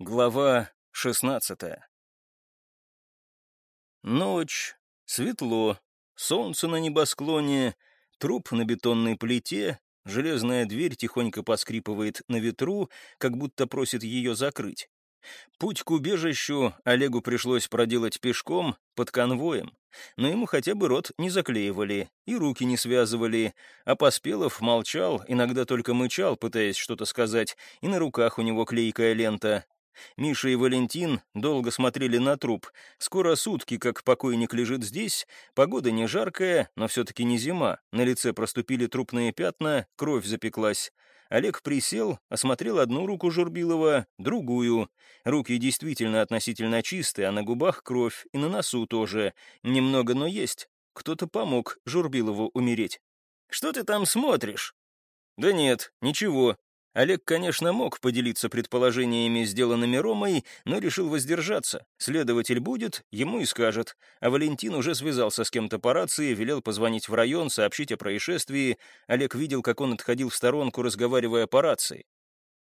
Глава шестнадцатая. Ночь, светло, солнце на небосклоне, труп на бетонной плите, железная дверь тихонько поскрипывает на ветру, как будто просит ее закрыть. Путь к убежищу Олегу пришлось проделать пешком, под конвоем, но ему хотя бы рот не заклеивали и руки не связывали, а Поспелов молчал, иногда только мычал, пытаясь что-то сказать, и на руках у него клейкая лента. Миша и Валентин долго смотрели на труп. Скоро сутки, как покойник лежит здесь, погода не жаркая, но все-таки не зима, на лице проступили трупные пятна, кровь запеклась. Олег присел, осмотрел одну руку Журбилова, другую. Руки действительно относительно чистые, а на губах кровь, и на носу тоже. Немного, но есть. Кто-то помог Журбилову умереть. «Что ты там смотришь?» «Да нет, ничего», Олег, конечно, мог поделиться предположениями, сделанными Ромой, но решил воздержаться. Следователь будет, ему и скажет. А Валентин уже связался с кем-то по рации, велел позвонить в район, сообщить о происшествии. Олег видел, как он отходил в сторонку, разговаривая по рации.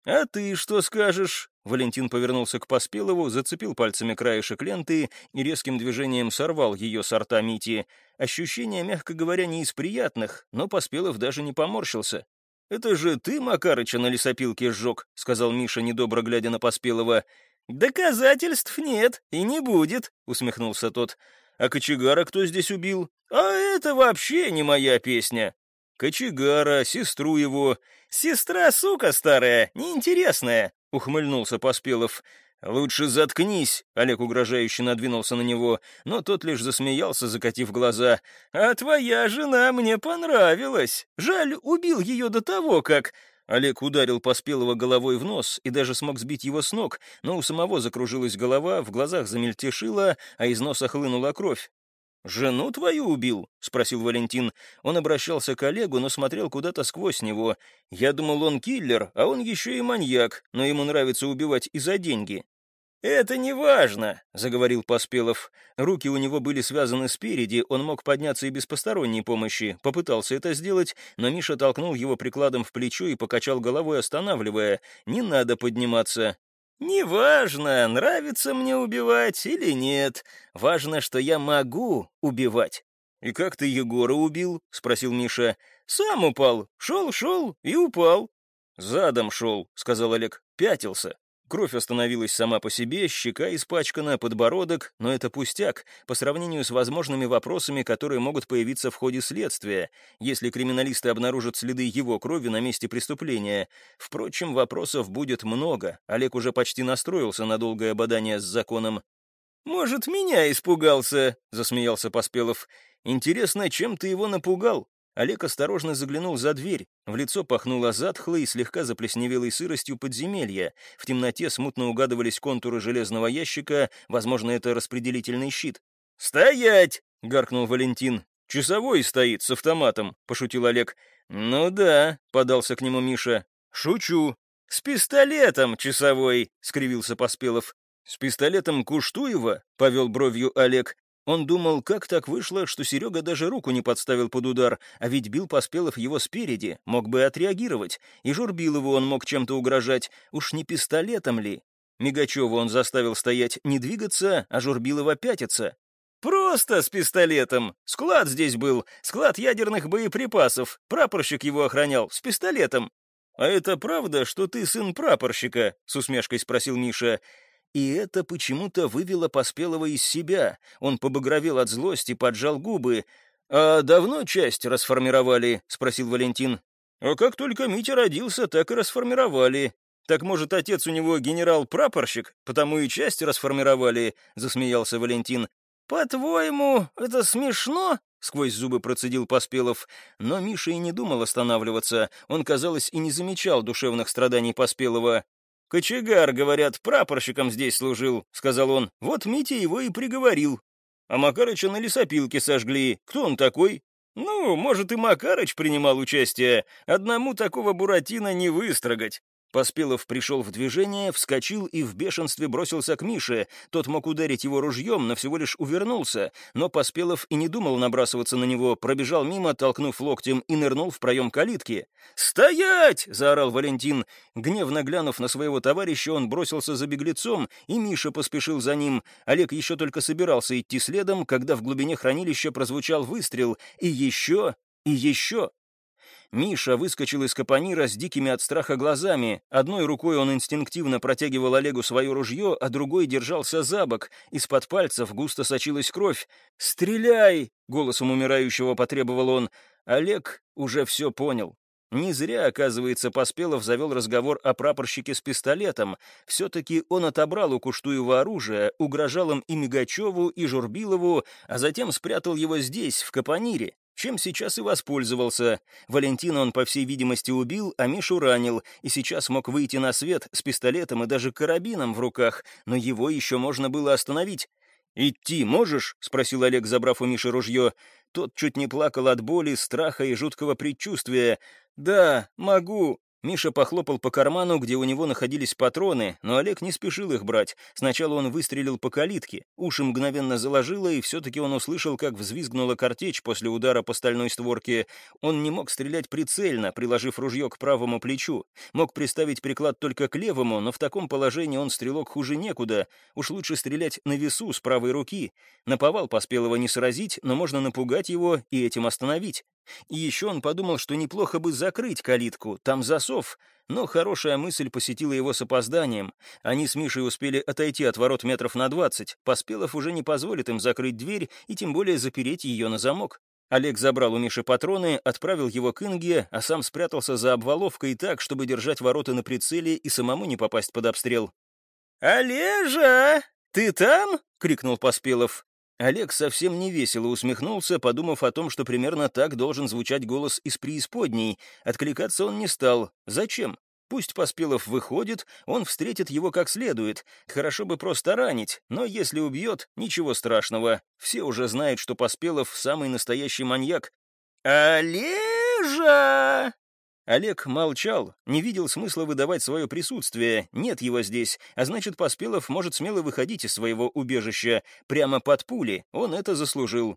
«А ты что скажешь?» Валентин повернулся к Поспелову, зацепил пальцами краешек ленты и резким движением сорвал ее с рта Мити. Ощущение, мягко говоря, не из приятных, но Поспелов даже не поморщился. «Это же ты Макарыча на лесопилке сжег», — сказал Миша, недобро глядя на Поспелого. «Доказательств нет и не будет», — усмехнулся тот. «А кочегара кто здесь убил?» «А это вообще не моя песня». «Кочегара, сестру его». «Сестра, сука старая, неинтересная», — ухмыльнулся Поспелов. «Лучше заткнись», — Олег угрожающе надвинулся на него, но тот лишь засмеялся, закатив глаза. «А твоя жена мне понравилась. Жаль, убил ее до того, как...» Олег ударил Поспелого головой в нос и даже смог сбить его с ног, но у самого закружилась голова, в глазах замельтешила, а из носа хлынула кровь. «Жену твою убил?» — спросил Валентин. Он обращался к Олегу, но смотрел куда-то сквозь него. «Я думал, он киллер, а он еще и маньяк, но ему нравится убивать и за деньги». «Это не важно», — заговорил Поспелов. Руки у него были связаны спереди, он мог подняться и без посторонней помощи. Попытался это сделать, но Миша толкнул его прикладом в плечо и покачал головой, останавливая. «Не надо подниматься. «Неважно, нравится мне убивать или нет. Важно, что я могу убивать». «И как ты Егора убил?» — спросил Миша. «Сам упал. Шел-шел и упал». «Задом шел», — сказал Олег. «Пятился». Кровь остановилась сама по себе, щека испачкана, подбородок, но это пустяк по сравнению с возможными вопросами, которые могут появиться в ходе следствия, если криминалисты обнаружат следы его крови на месте преступления. Впрочем, вопросов будет много. Олег уже почти настроился на долгое бадание с законом. «Может, меня испугался?» — засмеялся Поспелов. «Интересно, чем ты его напугал?» Олег осторожно заглянул за дверь. В лицо пахнуло затхлой и слегка заплесневелой сыростью подземелья. В темноте смутно угадывались контуры железного ящика, возможно, это распределительный щит. «Стоять!» — гаркнул Валентин. «Часовой стоит с автоматом», — пошутил Олег. «Ну да», — подался к нему Миша. «Шучу». «С пистолетом, часовой!» — скривился Поспелов. «С пистолетом Куштуева?» — повел бровью Олег. Он думал, как так вышло, что Серега даже руку не подставил под удар, а ведь бил Поспелов его спереди, мог бы отреагировать, и Журбилову он мог чем-то угрожать, уж не пистолетом ли? Мигачева он заставил стоять не двигаться, а Журбилова пятиться. «Просто с пистолетом! Склад здесь был, склад ядерных боеприпасов, прапорщик его охранял, с пистолетом!» «А это правда, что ты сын прапорщика?» — с усмешкой спросил Миша. И это почему-то вывело Поспелого из себя. Он побагровел от злости, поджал губы. «А давно часть расформировали?» — спросил Валентин. «А как только Митя родился, так и расформировали. Так, может, отец у него генерал-прапорщик, потому и часть расформировали?» — засмеялся Валентин. «По-твоему, это смешно?» — сквозь зубы процедил Поспелов. Но Миша и не думал останавливаться. Он, казалось, и не замечал душевных страданий Поспелова. «Кочегар, говорят, прапорщиком здесь служил», — сказал он. «Вот Митя его и приговорил. А Макарыча на лесопилке сожгли. Кто он такой?» «Ну, может, и Макарыч принимал участие. Одному такого Буратино не выстрогать. Поспелов пришел в движение, вскочил и в бешенстве бросился к Мише. Тот мог ударить его ружьем, но всего лишь увернулся. Но Поспелов и не думал набрасываться на него, пробежал мимо, толкнув локтем и нырнул в проем калитки. «Стоять!» — заорал Валентин. Гневно глянув на своего товарища, он бросился за беглецом, и Миша поспешил за ним. Олег еще только собирался идти следом, когда в глубине хранилища прозвучал выстрел. И еще, и еще. Миша выскочил из капонира с дикими от страха глазами. Одной рукой он инстинктивно протягивал Олегу свое ружье, а другой держался за бок. Из-под пальцев густо сочилась кровь. «Стреляй!» — голосом умирающего потребовал он. Олег уже все понял. Не зря, оказывается, Поспелов завел разговор о прапорщике с пистолетом. Все-таки он отобрал у Куштуева оружие, угрожал им и Мигачеву, и Журбилову, а затем спрятал его здесь, в Капонире чем сейчас и воспользовался. Валентина он, по всей видимости, убил, а Мишу ранил, и сейчас мог выйти на свет с пистолетом и даже карабином в руках, но его еще можно было остановить. «Идти можешь?» — спросил Олег, забрав у Миши ружье. Тот чуть не плакал от боли, страха и жуткого предчувствия. «Да, могу», Миша похлопал по карману, где у него находились патроны, но Олег не спешил их брать. Сначала он выстрелил по калитке, уши мгновенно заложило, и все-таки он услышал, как взвизгнула картечь после удара по стальной створке. Он не мог стрелять прицельно, приложив ружье к правому плечу. Мог приставить приклад только к левому, но в таком положении он стрелок хуже некуда. Уж лучше стрелять на весу с правой руки. Наповал поспел его не сразить, но можно напугать его и этим остановить. И еще он подумал, что неплохо бы закрыть калитку, там засов, но хорошая мысль посетила его с опозданием. Они с Мишей успели отойти от ворот метров на двадцать. Поспелов уже не позволит им закрыть дверь и тем более запереть ее на замок. Олег забрал у Миши патроны, отправил его к Инге, а сам спрятался за обваловкой так, чтобы держать ворота на прицеле и самому не попасть под обстрел. «Олежа, ты там?» — крикнул Поспелов. Олег совсем невесело усмехнулся, подумав о том, что примерно так должен звучать голос из преисподней. Откликаться он не стал. Зачем? Пусть Поспелов выходит, он встретит его как следует. Хорошо бы просто ранить, но если убьет, ничего страшного. Все уже знают, что Поспелов самый настоящий маньяк. «Олежа!» Олег молчал, не видел смысла выдавать свое присутствие, нет его здесь, а значит, Поспелов может смело выходить из своего убежища, прямо под пули, он это заслужил.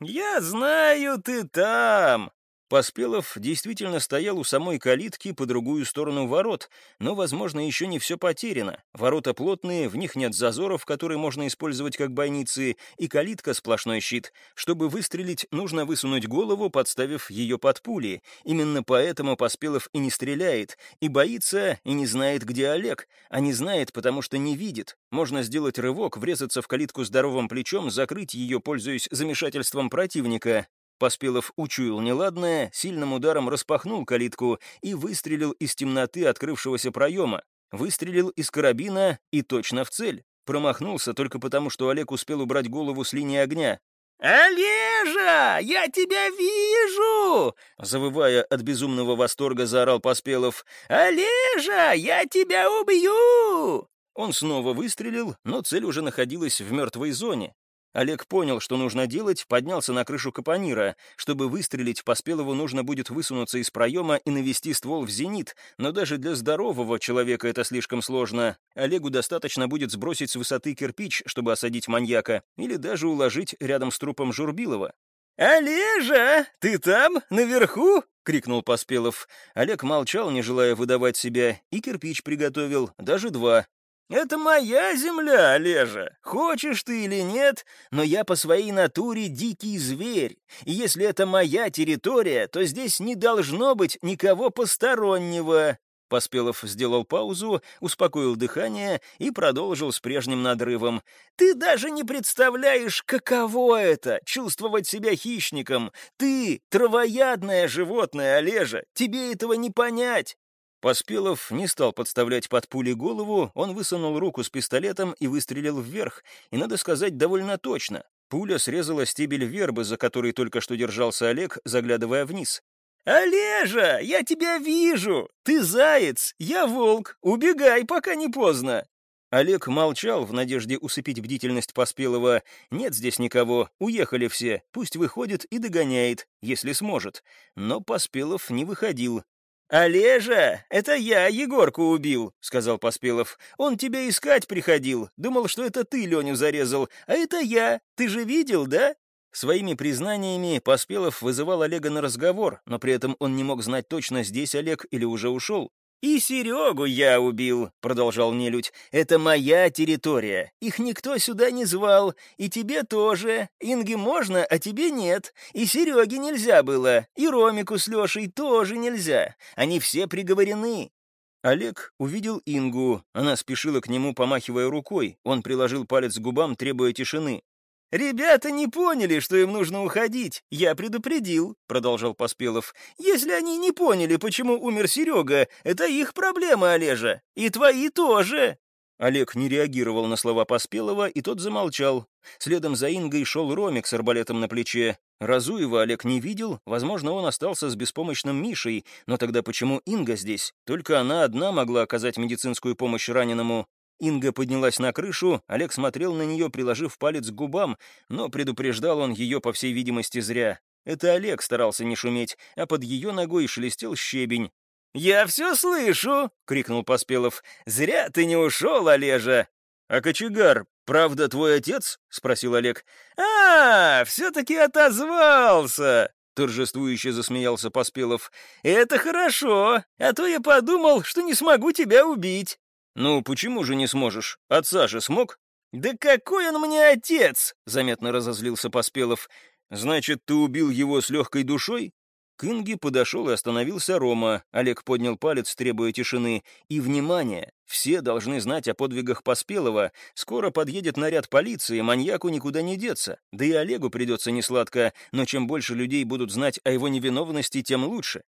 «Я знаю, ты там!» Поспелов действительно стоял у самой калитки по другую сторону ворот, но, возможно, еще не все потеряно. Ворота плотные, в них нет зазоров, которые можно использовать как бойницы, и калитка сплошной щит. Чтобы выстрелить, нужно высунуть голову, подставив ее под пули. Именно поэтому Поспелов и не стреляет, и боится, и не знает, где Олег. А не знает, потому что не видит. Можно сделать рывок, врезаться в калитку здоровым плечом, закрыть ее, пользуясь замешательством противника. Поспелов учуял неладное, сильным ударом распахнул калитку и выстрелил из темноты открывшегося проема. Выстрелил из карабина и точно в цель. Промахнулся только потому, что Олег успел убрать голову с линии огня. «Олежа, я тебя вижу!» Завывая от безумного восторга, заорал Поспелов. «Олежа, я тебя убью!» Он снова выстрелил, но цель уже находилась в мертвой зоне. Олег понял, что нужно делать, поднялся на крышу капонира. Чтобы выстрелить, Поспелову нужно будет высунуться из проема и навести ствол в зенит, но даже для здорового человека это слишком сложно. Олегу достаточно будет сбросить с высоты кирпич, чтобы осадить маньяка, или даже уложить рядом с трупом Журбилова. «Олежа, ты там, наверху?» — крикнул Поспелов. Олег молчал, не желая выдавать себя, и кирпич приготовил, даже два, «Это моя земля, Олежа. Хочешь ты или нет, но я по своей натуре дикий зверь. И если это моя территория, то здесь не должно быть никого постороннего». Поспелов сделал паузу, успокоил дыхание и продолжил с прежним надрывом. «Ты даже не представляешь, каково это — чувствовать себя хищником. Ты — травоядное животное, Олежа. Тебе этого не понять. Поспелов не стал подставлять под пули голову, он высунул руку с пистолетом и выстрелил вверх, и, надо сказать, довольно точно. Пуля срезала стебель вербы, за который только что держался Олег, заглядывая вниз. «Олежа, я тебя вижу! Ты заяц, я волк! Убегай, пока не поздно!» Олег молчал в надежде усыпить бдительность Поспелого. «Нет здесь никого, уехали все, пусть выходит и догоняет, если сможет». Но Поспелов не выходил, «Олежа, это я Егорку убил», — сказал Поспелов. «Он тебя искать приходил. Думал, что это ты Леню зарезал. А это я. Ты же видел, да?» Своими признаниями Поспелов вызывал Олега на разговор, но при этом он не мог знать точно, здесь Олег или уже ушел. «И Серегу я убил», — продолжал нелюдь. «Это моя территория. Их никто сюда не звал. И тебе тоже. Инге можно, а тебе нет. И Сереге нельзя было. И Ромику с Лешей тоже нельзя. Они все приговорены». Олег увидел Ингу. Она спешила к нему, помахивая рукой. Он приложил палец к губам, требуя тишины. «Ребята не поняли, что им нужно уходить. Я предупредил», — продолжал Поспелов. «Если они не поняли, почему умер Серега, это их проблема, Олежа. И твои тоже». Олег не реагировал на слова Поспелова, и тот замолчал. Следом за Ингой шел Ромик с арбалетом на плече. Разуева Олег не видел, возможно, он остался с беспомощным Мишей, но тогда почему Инга здесь? Только она одна могла оказать медицинскую помощь раненому. Инга поднялась на крышу, Олег смотрел на нее, приложив палец к губам, но предупреждал он ее, по всей видимости, зря. Это Олег старался не шуметь, а под ее ногой шелестел щебень. «Я все слышу!» — крикнул Поспелов. «Зря ты не ушел, Олежа!» «А кочегар, правда твой отец?» — спросил Олег. «А, все-таки отозвался!» — торжествующе засмеялся Поспелов. «Это хорошо, а то я подумал, что не смогу тебя убить». «Ну, почему же не сможешь? Отца же смог?» «Да какой он мне отец!» — заметно разозлился Поспелов. «Значит, ты убил его с легкой душой?» К Инге подошел и остановился Рома. Олег поднял палец, требуя тишины. И, внимание, все должны знать о подвигах Поспелова. Скоро подъедет наряд полиции, маньяку никуда не деться. Да и Олегу придется несладко, но чем больше людей будут знать о его невиновности, тем лучше.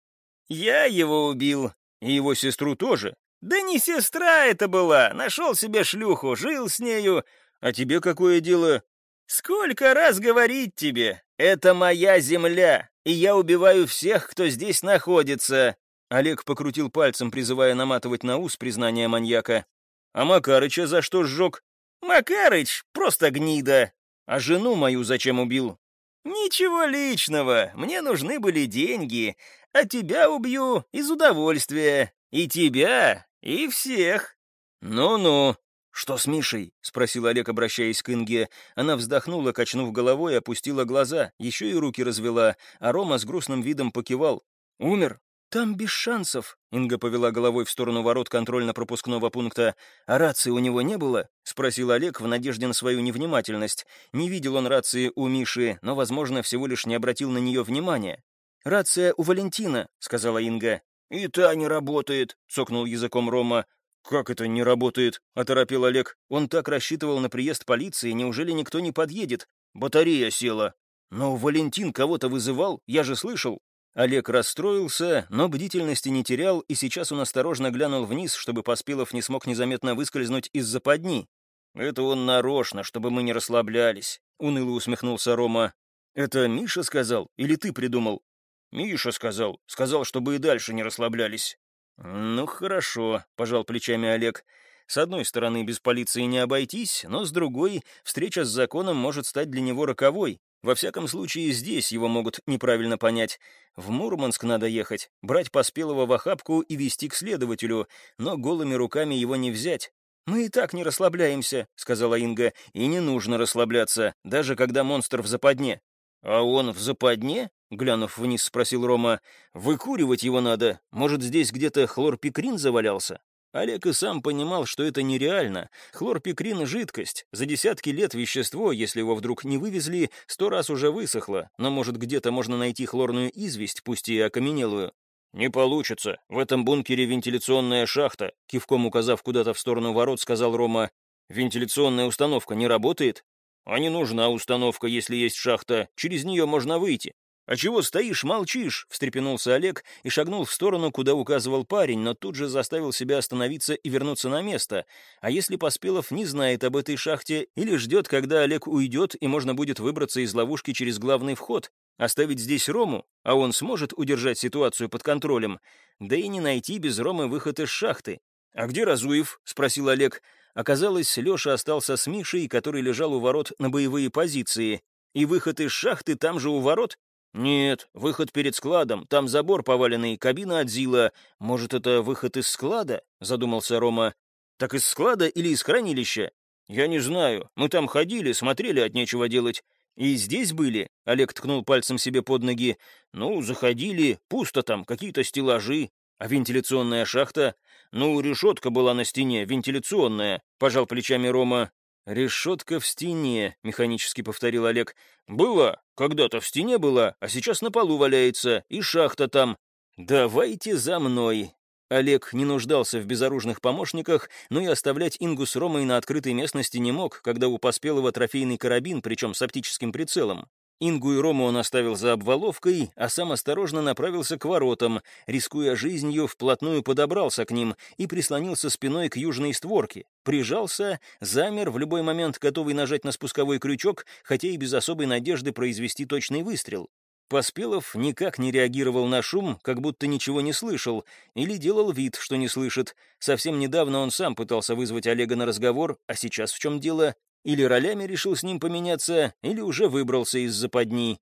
«Я его убил. И его сестру тоже. «Да не сестра это была! Нашел себе шлюху, жил с нею. А тебе какое дело?» «Сколько раз говорить тебе? Это моя земля, и я убиваю всех, кто здесь находится!» Олег покрутил пальцем, призывая наматывать на ус признание маньяка. «А Макарыча за что сжег?» «Макарыч просто гнида!» «А жену мою зачем убил?» «Ничего личного, мне нужны были деньги, а тебя убью из удовольствия. И тебя, «И всех!» «Ну-ну!» «Что с Мишей?» — спросил Олег, обращаясь к Инге. Она вздохнула, качнув головой, опустила глаза, еще и руки развела, а Рома с грустным видом покивал. «Умер?» «Там без шансов», — Инга повела головой в сторону ворот контрольно-пропускного пункта. «А рации у него не было?» — спросил Олег в надежде на свою невнимательность. Не видел он рации у Миши, но, возможно, всего лишь не обратил на нее внимания. «Рация у Валентина», — сказала Инга. «И та не работает», — цокнул языком Рома. «Как это не работает?» — оторопил Олег. Он так рассчитывал на приезд полиции, неужели никто не подъедет? Батарея села. «Но Валентин кого-то вызывал, я же слышал». Олег расстроился, но бдительности не терял, и сейчас он осторожно глянул вниз, чтобы Поспелов не смог незаметно выскользнуть из за западни. «Это он нарочно, чтобы мы не расслаблялись», — уныло усмехнулся Рома. «Это Миша сказал? Или ты придумал?» «Миша сказал. Сказал, чтобы и дальше не расслаблялись». «Ну, хорошо», — пожал плечами Олег. «С одной стороны, без полиции не обойтись, но с другой, встреча с законом может стать для него роковой. Во всяком случае, здесь его могут неправильно понять. В Мурманск надо ехать, брать Поспелого в охапку и вести к следователю, но голыми руками его не взять. «Мы и так не расслабляемся», — сказала Инга, — «и не нужно расслабляться, даже когда монстр в западне». «А он в западне?» Глянув вниз, спросил Рома. «Выкуривать его надо. Может, здесь где-то хлорпикрин завалялся?» Олег и сам понимал, что это нереально. Хлорпикрин — жидкость. За десятки лет вещество, если его вдруг не вывезли, сто раз уже высохло. Но, может, где-то можно найти хлорную известь, пусть и окаменелую. «Не получится. В этом бункере вентиляционная шахта», кивком указав куда-то в сторону ворот, сказал Рома. «Вентиляционная установка не работает?» «А не нужна установка, если есть шахта. Через нее можно выйти. «А чего стоишь, молчишь?» — встрепенулся Олег и шагнул в сторону, куда указывал парень, но тут же заставил себя остановиться и вернуться на место. А если Поспелов не знает об этой шахте или ждет, когда Олег уйдет и можно будет выбраться из ловушки через главный вход? Оставить здесь Рому, а он сможет удержать ситуацию под контролем? Да и не найти без Ромы выход из шахты. «А где Разуев?» — спросил Олег. Оказалось, Леша остался с Мишей, который лежал у ворот на боевые позиции. И выход из шахты там же у ворот? «Нет, выход перед складом, там забор поваленный, кабина от Зила. Может, это выход из склада?» — задумался Рома. «Так из склада или из хранилища?» «Я не знаю. Мы там ходили, смотрели, от нечего делать. И здесь были?» — Олег ткнул пальцем себе под ноги. «Ну, заходили, пусто там, какие-то стеллажи. А вентиляционная шахта? Ну, решетка была на стене, вентиляционная», — пожал плечами Рома. «Решетка в стене», — механически повторил Олег. «Была. Когда-то в стене была, а сейчас на полу валяется, и шахта там. Давайте за мной». Олег не нуждался в безоружных помощниках, но и оставлять Ингу с Ромой на открытой местности не мог, когда у Поспелого трофейный карабин, причем с оптическим прицелом. Ингу и Рому он оставил за обваловкой, а сам осторожно направился к воротам, рискуя жизнью, вплотную подобрался к ним и прислонился спиной к южной створке. Прижался, замер, в любой момент готовый нажать на спусковой крючок, хотя и без особой надежды произвести точный выстрел. Поспелов никак не реагировал на шум, как будто ничего не слышал, или делал вид, что не слышит. Совсем недавно он сам пытался вызвать Олега на разговор, а сейчас в чем дело? Или ролями решил с ним поменяться, или уже выбрался из западни.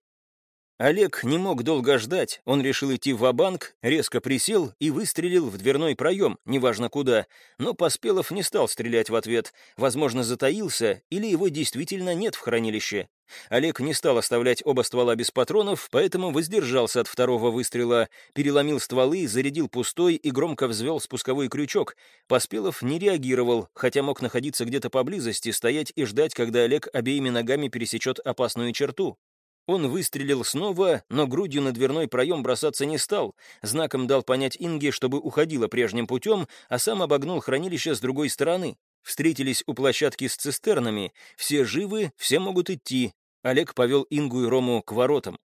Олег не мог долго ждать, он решил идти в банк резко присел и выстрелил в дверной проем, неважно куда, но Поспелов не стал стрелять в ответ, возможно, затаился, или его действительно нет в хранилище. Олег не стал оставлять оба ствола без патронов, поэтому воздержался от второго выстрела, переломил стволы, зарядил пустой и громко взвел спусковой крючок. Поспелов не реагировал, хотя мог находиться где-то поблизости, стоять и ждать, когда Олег обеими ногами пересечет опасную черту. Он выстрелил снова, но грудью на дверной проем бросаться не стал, знаком дал понять Инге, чтобы уходила прежним путем, а сам обогнул хранилище с другой стороны. Встретились у площадки с цистернами, все живы, все могут идти. Олег повел Ингу и Рому к воротам.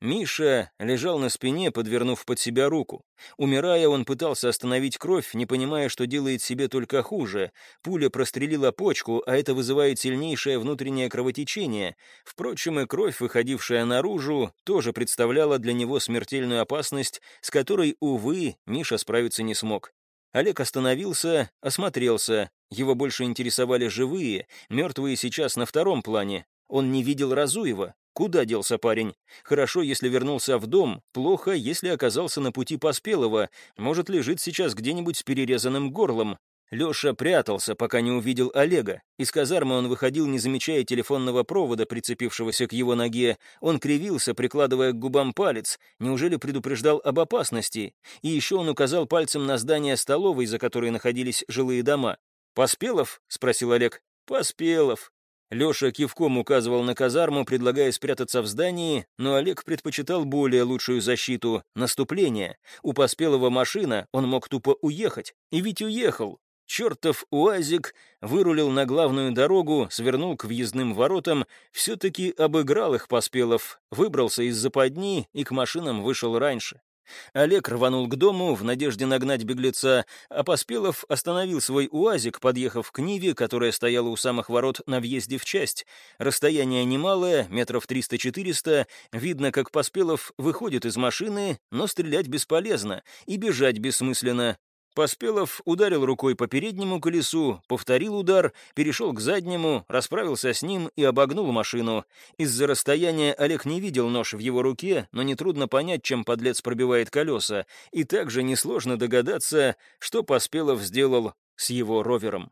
Миша лежал на спине, подвернув под себя руку. Умирая, он пытался остановить кровь, не понимая, что делает себе только хуже. Пуля прострелила почку, а это вызывает сильнейшее внутреннее кровотечение. Впрочем, и кровь, выходившая наружу, тоже представляла для него смертельную опасность, с которой, увы, Миша справиться не смог. Олег остановился, осмотрелся. Его больше интересовали живые, мертвые сейчас на втором плане. Он не видел Разуева, Куда делся парень? Хорошо, если вернулся в дом, плохо, если оказался на пути Поспелого, может, лежит сейчас где-нибудь с перерезанным горлом. Леша прятался, пока не увидел Олега. Из казармы он выходил, не замечая телефонного провода, прицепившегося к его ноге. Он кривился, прикладывая к губам палец. Неужели предупреждал об опасности? И еще он указал пальцем на здание столовой, за которой находились жилые дома. «Поспелов?» — спросил Олег. «Поспелов», Леша кивком указывал на казарму, предлагая спрятаться в здании, но Олег предпочитал более лучшую защиту — наступление. У Поспелого машина, он мог тупо уехать. И ведь уехал. Чертов УАЗик вырулил на главную дорогу, свернул к въездным воротам, все-таки обыграл их Поспелов, выбрался из западни и к машинам вышел раньше. Олег рванул к дому в надежде нагнать беглеца, а Поспелов остановил свой УАЗик, подъехав к Ниве, которая стояла у самых ворот на въезде в часть. Расстояние немалое, метров 300-400, видно, как Поспелов выходит из машины, но стрелять бесполезно и бежать бессмысленно. Поспелов ударил рукой по переднему колесу, повторил удар, перешел к заднему, расправился с ним и обогнул машину. Из-за расстояния Олег не видел нож в его руке, но нетрудно понять, чем подлец пробивает колеса, и также несложно догадаться, что Поспелов сделал с его ровером.